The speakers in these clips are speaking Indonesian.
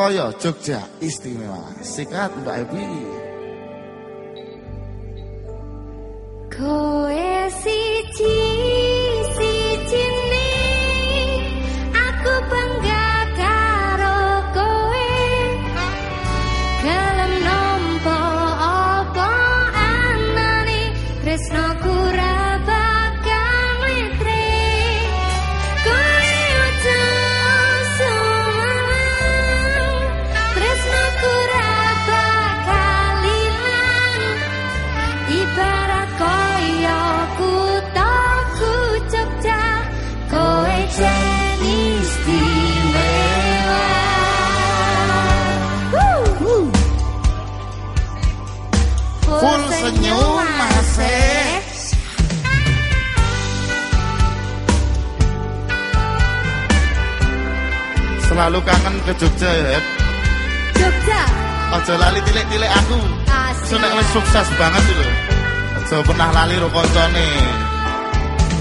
Koyo Jogja istimewa. Sikat Mbak Ebi. Koe siji Selalu kangen ke Jogja ya. Jogja Ojo lali tilik-tilik aku. Sunek wis sukses banget itu. Ojo pernah lali ro koncone.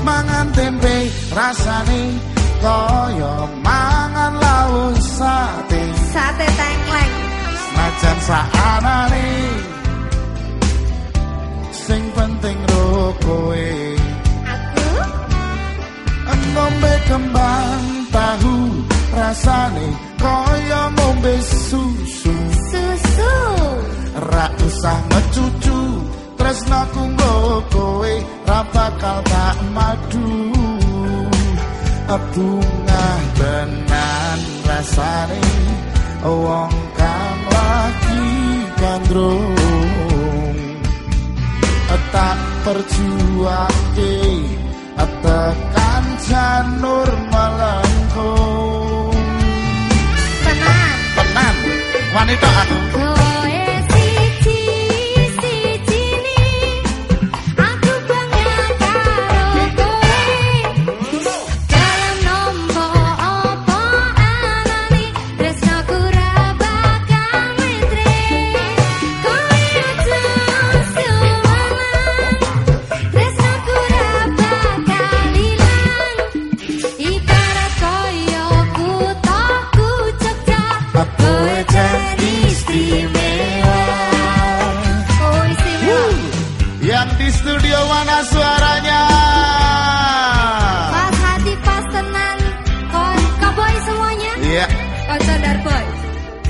Mangan tempe rasane koyo mangan lauk sate. sate tengkleng Najan saanane sing penting ro kowe. Rasane koyo ngombe susu. susu. Ra usah ngecucu tresnaku nggo kowe ra bakal tak madu. Bunga benan rasane wong kang lagi gandrung. Tak perjuangke tekan janur melengkung Panitano. Iya, Kon sadar boy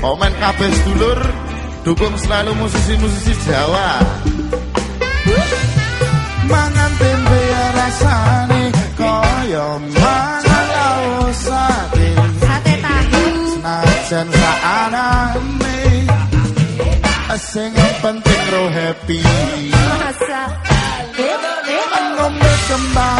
komen kabeh sedulur dukung selalu musisi-musisi Jawa. Mangan tempe rasane koyo mangan lauk sate. Sate tahu Najan saanane sing penting ro happy. Masa ngombe kembang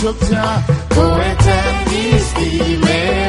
tuk-tuk, poetan is the.